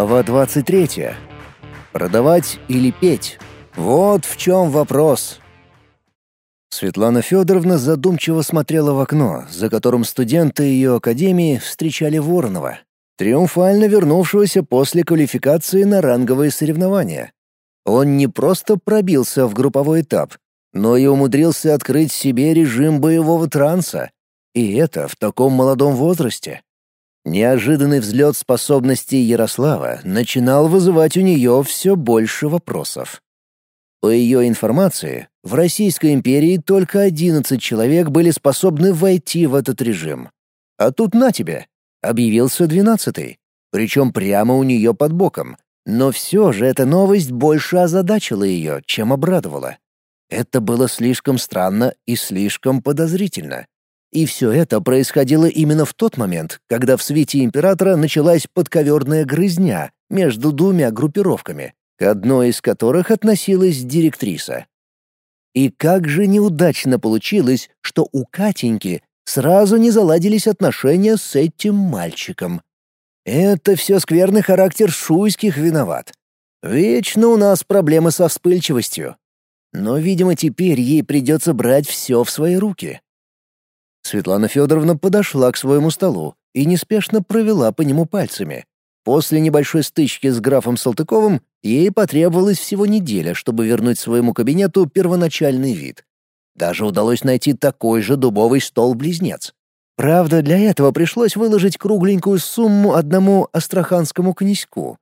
Глава 23. Продавать или петь? Вот в чем вопрос. Светлана Федоровна задумчиво смотрела в окно, за которым студенты ее академии встречали Воронова, триумфально вернувшегося после квалификации на ранговые соревнования. Он не просто пробился в групповой этап, но и умудрился открыть себе режим боевого транса. И это в таком молодом возрасте. Неожиданный взлет способностей Ярослава начинал вызывать у нее все больше вопросов. По ее информации, в Российской империи только 11 человек были способны войти в этот режим. А тут на тебе, объявился 12-й, причем прямо у нее под боком. Но все же эта новость больше озадачила ее, чем обрадовала. Это было слишком странно и слишком подозрительно. И все это происходило именно в тот момент, когда в свете императора началась подковерная грызня между двумя группировками, к одной из которых относилась директриса. И как же неудачно получилось, что у Катеньки сразу не заладились отношения с этим мальчиком. Это все скверный характер шуйских виноват. Вечно у нас проблемы со вспыльчивостью. Но, видимо, теперь ей придется брать все в свои руки. Светлана Федоровна подошла к своему столу и неспешно провела по нему пальцами. После небольшой стычки с графом Салтыковым ей потребовалось всего неделя, чтобы вернуть своему кабинету первоначальный вид. Даже удалось найти такой же дубовый стол-близнец. Правда, для этого пришлось выложить кругленькую сумму одному астраханскому князьку.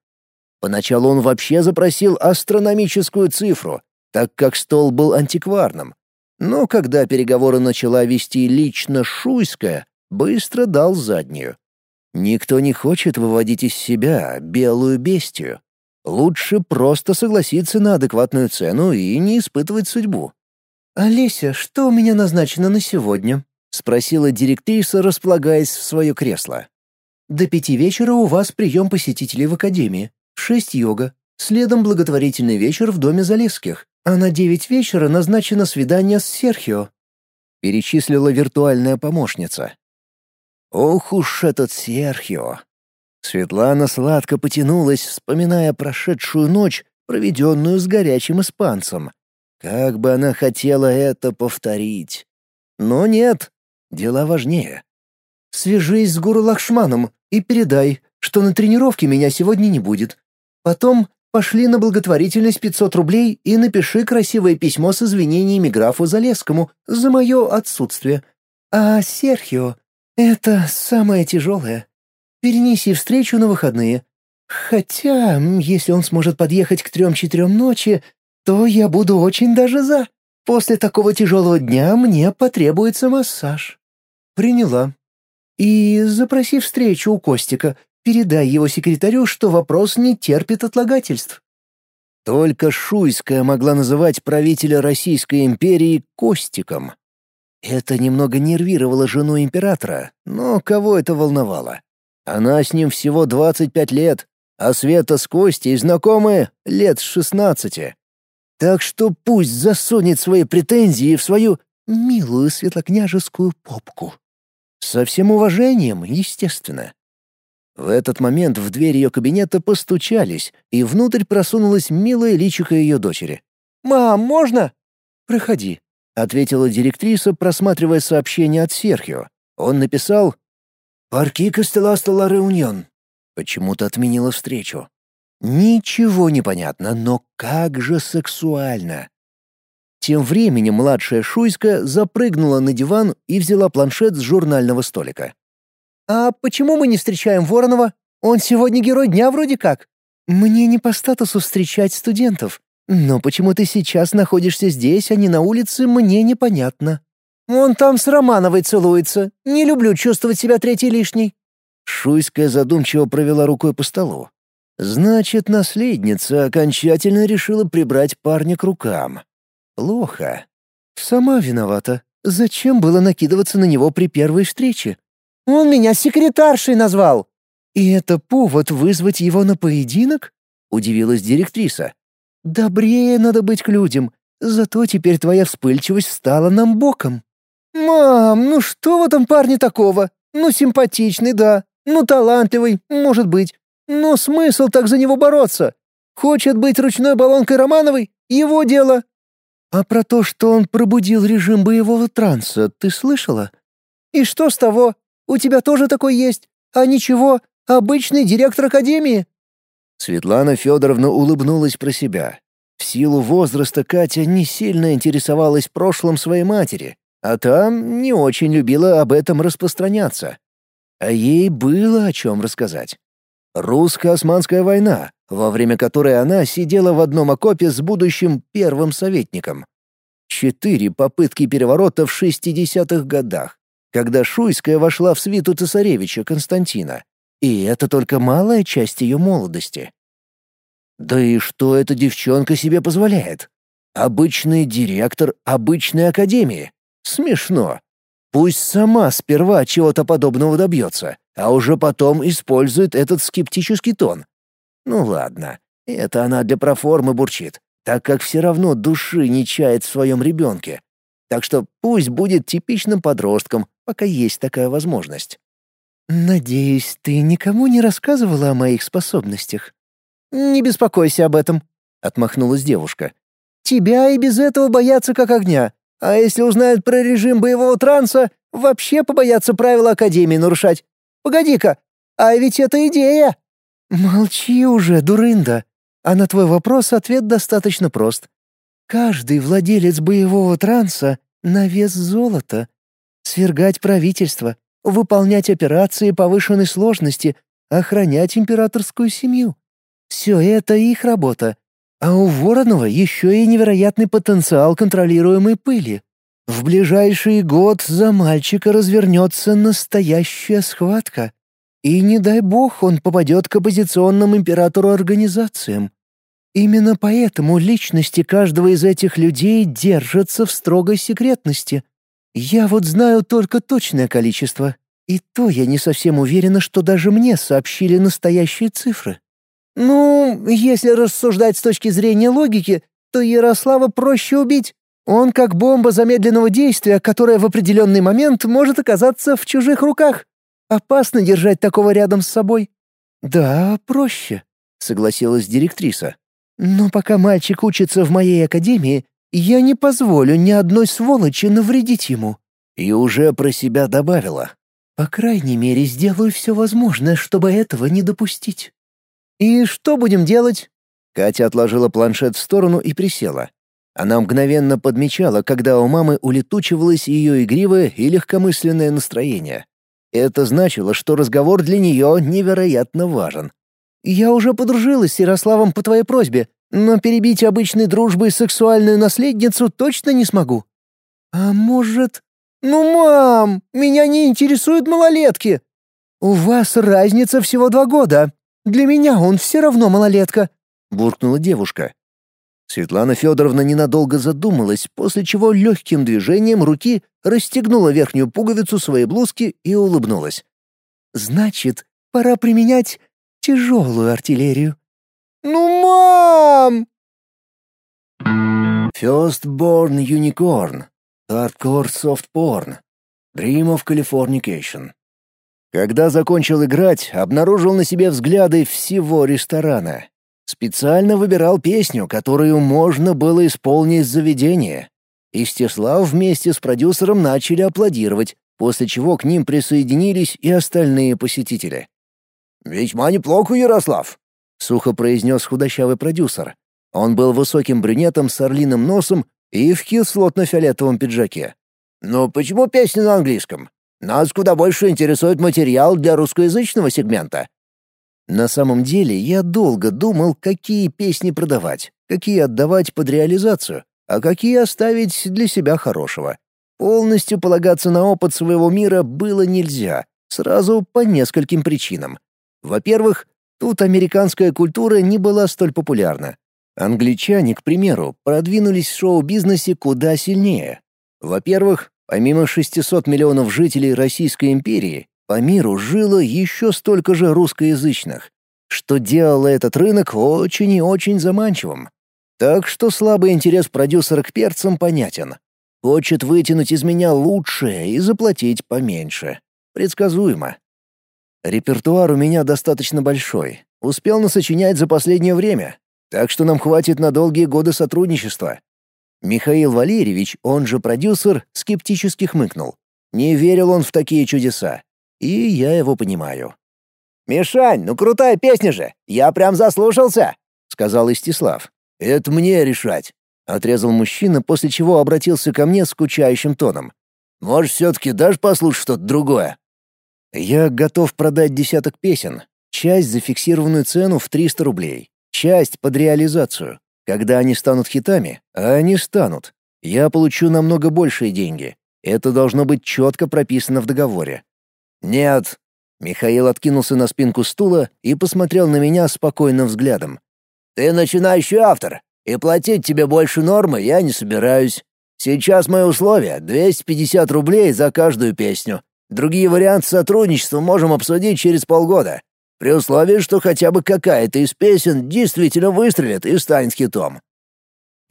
Поначалу он вообще запросил астрономическую цифру, так как стол был антикварным, но когда переговоры начала вести лично Шуйская, быстро дал заднюю. Никто не хочет выводить из себя белую бестию. Лучше просто согласиться на адекватную цену и не испытывать судьбу. «Олеся, что у меня назначено на сегодня?» — спросила директриса, располагаясь в свое кресло. «До пяти вечера у вас прием посетителей в академии, шесть йога, следом благотворительный вечер в доме Залесских, а на девять вечера назначено свидание с Серхио», — перечислила виртуальная помощница. «Ох уж этот Серхио!» Светлана сладко потянулась, вспоминая прошедшую ночь, проведенную с горячим испанцем. Как бы она хотела это повторить. Но нет, дела важнее. «Свяжись с Гуру Лакшманом и передай, что на тренировке меня сегодня не будет. Потом Пошли на благотворительность 500 рублей и напиши красивое письмо с извинениями графу Залесскому за мое отсутствие. А Серхио — это самое тяжелое. Перенеси встречу на выходные. Хотя, если он сможет подъехать к трем-четырем ночи, то я буду очень даже за. После такого тяжелого дня мне потребуется массаж. Приняла. И запроси встречу у Костика, Передай его секретарю, что вопрос не терпит отлагательств». Только Шуйская могла называть правителя Российской империи Костиком. Это немного нервировало жену императора, но кого это волновало? Она с ним всего 25 лет, а Света с Костей знакомы лет с 16. Так что пусть засунет свои претензии в свою милую светлокняжескую попку. Со всем уважением, естественно. В этот момент в дверь ее кабинета постучались, и внутрь просунулась милая личико ее дочери. «Мам, можно?» «Проходи», — ответила директриса, просматривая сообщение от Серхио. Он написал «Парки Кастеласта ла Реуньон». Почему-то отменила встречу. Ничего не понятно, но как же сексуально. Тем временем младшая Шуйска запрыгнула на диван и взяла планшет с журнального столика. «А почему мы не встречаем Воронова? Он сегодня герой дня вроде как». «Мне не по статусу встречать студентов. Но почему ты сейчас находишься здесь, а не на улице, мне непонятно». «Он там с Романовой целуется. Не люблю чувствовать себя третьей лишней». Шуйская задумчиво провела рукой по столу. «Значит, наследница окончательно решила прибрать парня к рукам. Плохо. Сама виновата. Зачем было накидываться на него при первой встрече? Он меня секретаршей назвал!» «И это повод вызвать его на поединок?» — удивилась директриса. «Добрее надо быть к людям, зато теперь твоя вспыльчивость стала нам боком». «Мам, ну что в этом парне такого? Ну, симпатичный, да. Ну, талантливый, может быть. Но смысл так за него бороться? Хочет быть ручной баллонкой Романовой — его дело. А про то, что он пробудил режим боевого транса, ты слышала? И что с того? У тебя тоже такой есть. А ничего, обычный директор академии. Светлана Федоровна улыбнулась про себя. В силу возраста Катя не сильно интересовалась прошлым своей матери, а там не очень любила об этом распространяться. А ей было о чем рассказать. Русско-османская война, во время которой она сидела в одном окопе с будущим первым советником. Четыре попытки переворота в 60-х годах, когда Шуйская вошла в свиту цесаревича Константина. И это только малая часть ее молодости. Да и что эта девчонка себе позволяет? Обычный директор обычной академии. Смешно. Пусть сама сперва чего-то подобного добьется, а уже потом использует этот скептический тон. Ну ладно, это она для проформы бурчит, так как все равно души не чает в своем ребенке. Так что пусть будет типичным подростком, пока есть такая возможность. «Надеюсь, ты никому не рассказывала о моих способностях?» «Не беспокойся об этом», — отмахнулась девушка. «Тебя и без этого боятся как огня. А если узнают про режим боевого транса, вообще побоятся правила Академии нарушать. Погоди-ка, а ведь это идея!» «Молчи уже, дурында. А на твой вопрос ответ достаточно прост. Каждый владелец боевого транса на вес золота. Свергать правительство, выполнять операции повышенной сложности, охранять императорскую семью. Все это их работа. А у Воронова еще и невероятный потенциал контролируемой пыли. В ближайший год за мальчика развернется настоящая схватка. И не дай бог он попадет к оппозиционным императору-организациям. Именно поэтому личности каждого из этих людей держатся в строгой секретности. Я вот знаю только точное количество, и то я не совсем уверена, что даже мне сообщили настоящие цифры. Ну, если рассуждать с точки зрения логики, то Ярослава проще убить. Он как бомба замедленного действия, которая в определенный момент может оказаться в чужих руках. Опасно держать такого рядом с собой. Да, проще, согласилась директриса. Но пока мальчик учится в моей академии, я не позволю ни одной сволочи навредить ему. И уже про себя добавила. По крайней мере, сделаю все возможное, чтобы этого не допустить. «И что будем делать?» Катя отложила планшет в сторону и присела. Она мгновенно подмечала, когда у мамы улетучивалось ее игривое и легкомысленное настроение. Это значило, что разговор для нее невероятно важен. «Я уже подружилась с Ярославом по твоей просьбе, но перебить обычной дружбой сексуальную наследницу точно не смогу». «А может...» «Ну, мам, меня не интересуют малолетки!» «У вас разница всего два года, для меня он все равно малолетка», — буркнула девушка. Светлана Федоровна ненадолго задумалась, после чего легким движением руки расстегнула верхнюю пуговицу своей блузки и улыбнулась. «Значит, пора применять тяжелую артиллерию». «Ну, мам!» Firstborn Unicorn. Hardcore Soft Porn. Dream of Californication. Когда закончил играть, обнаружил на себе взгляды всего ресторана. Специально выбирал песню, которую можно было исполнить с заведения. Истислав вместе с продюсером начали аплодировать, после чего к ним присоединились и остальные посетители. «Весьма неплохо, Ярослав», — сухо произнес худощавый продюсер. Он был высоким брюнетом с орлиным носом и в кислотно-фиолетовом пиджаке. «Но почему песня на английском? Нас куда больше интересует материал для русскоязычного сегмента». На самом деле я долго думал, какие песни продавать, какие отдавать под реализацию, а какие оставить для себя хорошего. Полностью полагаться на опыт своего мира было нельзя, сразу по нескольким причинам. Во-первых, тут американская культура не была столь популярна. Англичане, к примеру, продвинулись в шоу-бизнесе куда сильнее. Во-первых, Помимо 600 миллионов жителей Российской империи, по миру жило еще столько же русскоязычных, что делало этот рынок очень и очень заманчивым. Так что слабый интерес продюсера к перцам понятен. Хочет вытянуть из меня лучшее и заплатить поменьше. Предсказуемо. Репертуар у меня достаточно большой. Успел насочинять за последнее время, так что нам хватит на долгие годы сотрудничества. Михаил Валерьевич, он же продюсер, скептически хмыкнул. Не верил он в такие чудеса. И я его понимаю. «Мишань, ну крутая песня же! Я прям заслушался!» — сказал Истислав. «Это мне решать», — отрезал мужчина, после чего обратился ко мне скучающим тоном. «Может, все-таки дашь послушать что-то другое?» «Я готов продать десяток песен. Часть за фиксированную цену в 300 рублей, часть под реализацию. Когда они станут хитами, а они станут, я получу намного большие деньги. Это должно быть четко прописано в договоре». «Нет». Михаил откинулся на спинку стула и посмотрел на меня спокойным взглядом. Ты начинающий автор, и платить тебе больше нормы я не собираюсь. Сейчас мои условия — 250 рублей за каждую песню. Другие варианты сотрудничества можем обсудить через полгода, при условии, что хотя бы какая-то из песен действительно выстрелит и станет хитом».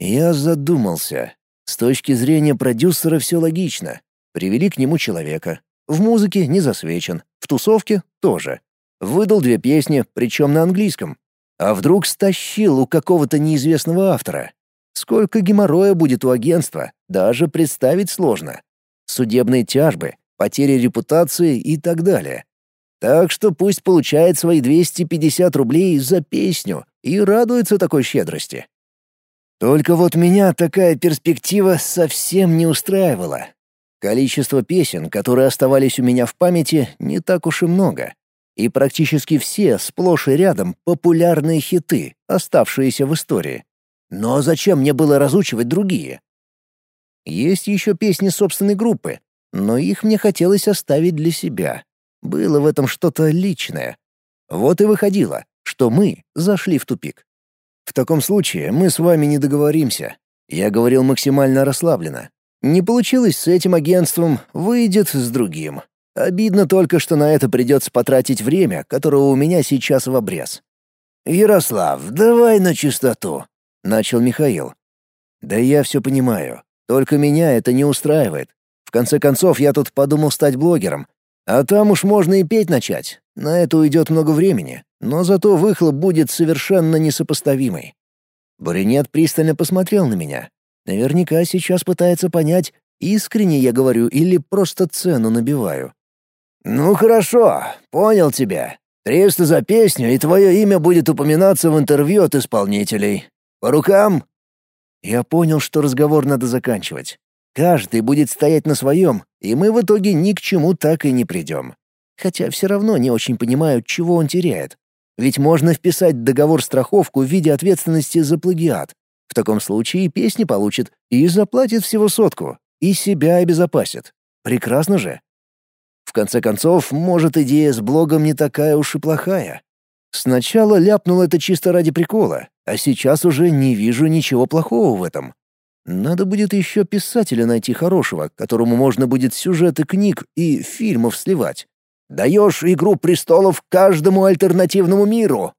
Я задумался. С точки зрения продюсера все логично. Привели к нему человека. В музыке не засвечен, в тусовке тоже. Выдал две песни, причем на английском. А вдруг стащил у какого-то неизвестного автора? Сколько геморроя будет у агентства, даже представить сложно. Судебные тяжбы, потери репутации и так далее. Так что пусть получает свои 250 рублей за песню и радуется такой щедрости. Только вот меня такая перспектива совсем не устраивала. Количество песен, которые оставались у меня в памяти, не так уж и много и практически все сплошь и рядом популярные хиты, оставшиеся в истории. Но зачем мне было разучивать другие? Есть еще песни собственной группы, но их мне хотелось оставить для себя. Было в этом что-то личное. Вот и выходило, что мы зашли в тупик. В таком случае мы с вами не договоримся. Я говорил максимально расслабленно. Не получилось с этим агентством, выйдет с другим. Обидно только, что на это придется потратить время, которого у меня сейчас в обрез. «Ярослав, давай на чистоту», — начал Михаил. «Да я все понимаю. Только меня это не устраивает. В конце концов, я тут подумал стать блогером. А там уж можно и петь начать. На это уйдет много времени, но зато выхлоп будет совершенно несопоставимый». Брюнет пристально посмотрел на меня. Наверняка сейчас пытается понять, искренне я говорю или просто цену набиваю. «Ну хорошо, понял тебя. Триста за песню, и твое имя будет упоминаться в интервью от исполнителей. По рукам?» Я понял, что разговор надо заканчивать. Каждый будет стоять на своем, и мы в итоге ни к чему так и не придем. Хотя все равно не очень понимаю, чего он теряет. Ведь можно вписать договор страховку в виде ответственности за плагиат. В таком случае песни получит, и заплатит всего сотку, и себя обезопасит. Прекрасно же. В конце концов, может, идея с блогом не такая уж и плохая. Сначала ляпнул это чисто ради прикола, а сейчас уже не вижу ничего плохого в этом. Надо будет еще писателя найти хорошего, которому можно будет сюжеты книг и фильмов сливать. Даешь «Игру престолов» каждому альтернативному миру.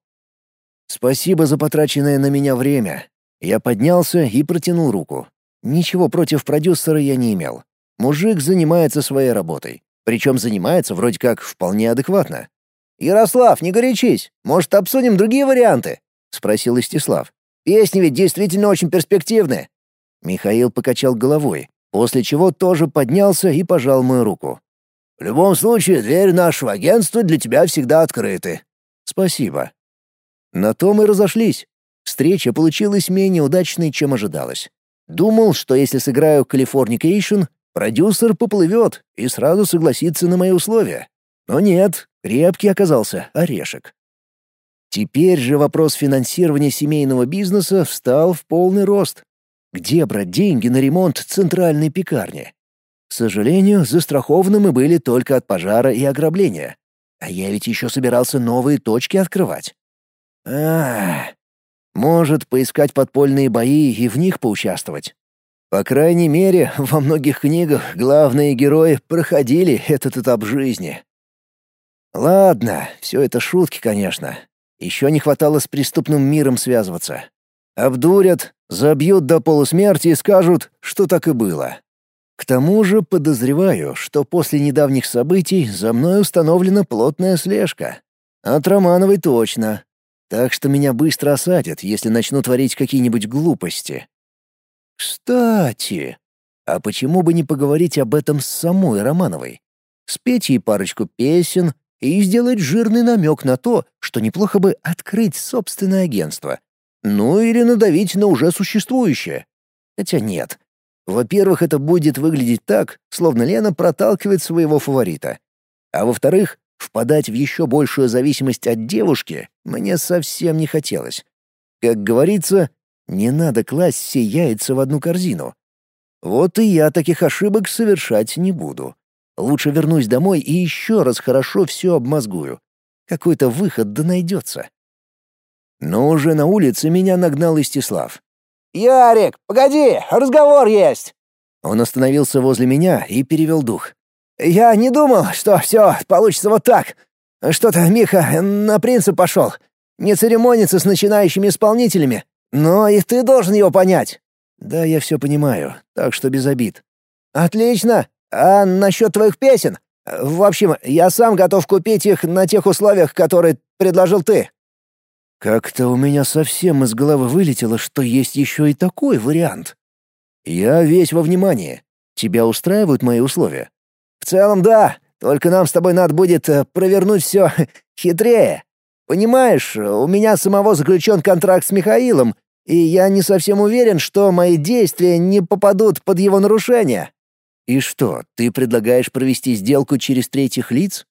Спасибо за потраченное на меня время. Я поднялся и протянул руку. Ничего против продюсера я не имел. Мужик занимается своей работой. Причем занимается вроде как вполне адекватно. «Ярослав, не горячись. Может, обсудим другие варианты?» — спросил Истислав. «Песни ведь действительно очень перспективны». Михаил покачал головой, после чего тоже поднялся и пожал мою руку. «В любом случае, дверь нашего агентства для тебя всегда открыты». «Спасибо». На то мы разошлись. Встреча получилась менее удачной, чем ожидалось. Думал, что если сыграю «Californication», Продюсер поплывет и сразу согласится на мои условия. Но нет, крепкий оказался орешек. Теперь же вопрос финансирования семейного бизнеса встал в полный рост. Где брать деньги на ремонт центральной пекарни? К сожалению, застрахованы мы были только от пожара и ограбления. А я ведь еще собирался новые точки открывать. А, может, поискать подпольные бои и в них поучаствовать. По крайней мере, во многих книгах главные герои проходили этот этап жизни. Ладно, все это шутки, конечно. Еще не хватало с преступным миром связываться. Обдурят, забьют до полусмерти и скажут, что так и было. К тому же подозреваю, что после недавних событий за мной установлена плотная слежка. От Романовой точно. так что меня быстро осадят, если начну творить какие-нибудь глупости. Кстати, а почему бы не поговорить об этом с самой Романовой? Спеть ей парочку песен и сделать жирный намек на то, что неплохо бы открыть собственное агентство. Ну или надавить на уже существующее. Хотя нет. Во-первых, это будет выглядеть так, словно Лена проталкивает своего фаворита. А во-вторых, впадать в еще большую зависимость от девушки мне совсем не хотелось. Как говорится, не надо класть все яйца в одну корзину. Вот и я таких ошибок совершать не буду. Лучше вернусь домой и еще раз хорошо все обмозгую. Какой-то выход да найдется. Но уже на улице меня нагнал Истислав. «Ярик, погоди, разговор есть!» Он остановился возле меня и перевел дух. «Я не думал, что все получится вот так. Что-то Миха на принцип пошел. Не церемониться с начинающими исполнителями. Но и ты должен его понять». «Да, я все понимаю, так что без обид». «Отлично. А насчет твоих песен? В общем, я сам готов купить их на тех условиях, которые предложил ты». Как-то у меня совсем из головы вылетело, что есть еще и такой вариант. Я весь во внимании. Тебя устраивают мои условия? В целом, да. Только нам с тобой надо будет э, провернуть все хитрее. Понимаешь, у меня самого заключен контракт с Михаилом, и я не совсем уверен, что мои действия не попадут под его нарушение. И что, ты предлагаешь провести сделку через третьих лиц?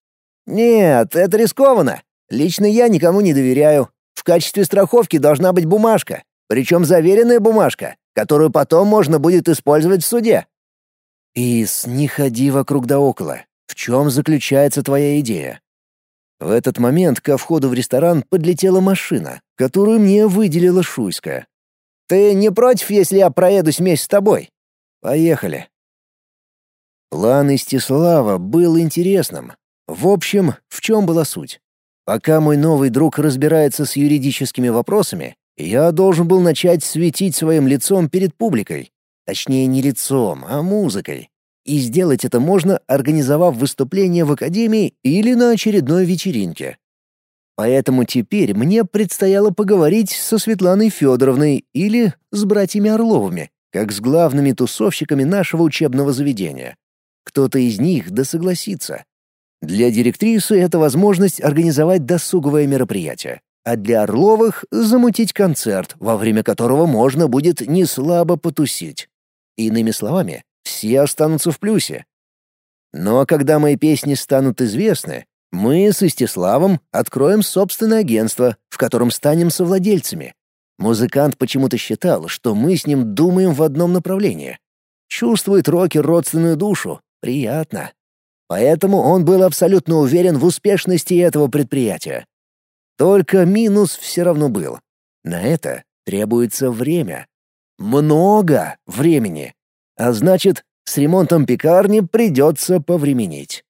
Нет, это рискованно. Лично я никому не доверяю. Качестве страховки должна быть бумажка, причем заверенная бумажка, которую потом можно будет использовать в суде. Ис, не ходи вокруг да около. В чем заключается твоя идея? В этот момент ко входу в ресторан подлетела машина, которую мне выделила Шуйская. «Ты не против, если я проедусь вместе с тобой?» «Поехали». План Истислава был интересным. В общем, в чем была суть? Пока мой новый друг разбирается с юридическими вопросами, я должен был начать светить своим лицом перед публикой. Точнее, не лицом, а музыкой. И сделать это можно, организовав выступление в академии или на очередной вечеринке. Поэтому теперь мне предстояло поговорить со Светланой Федоровной или с братьями Орловыми, как с главными тусовщиками нашего учебного заведения. Кто-то из них да согласится. Для директрисы это возможность организовать досуговое мероприятие, а для Орловых — замутить концерт, во время которого можно будет неслабо потусить. Иными словами, все останутся в плюсе. Но когда мои песни станут известны, мы с Истиславом откроем собственное агентство, в котором станем совладельцами. Музыкант почему-то считал, что мы с ним думаем в одном направлении. Чувствует рокер родственную душу. Приятно. Поэтому он был абсолютно уверен в успешности этого предприятия. Только минус все равно был. На это требуется время. Много времени. А значит, с ремонтом пекарни придется повременить.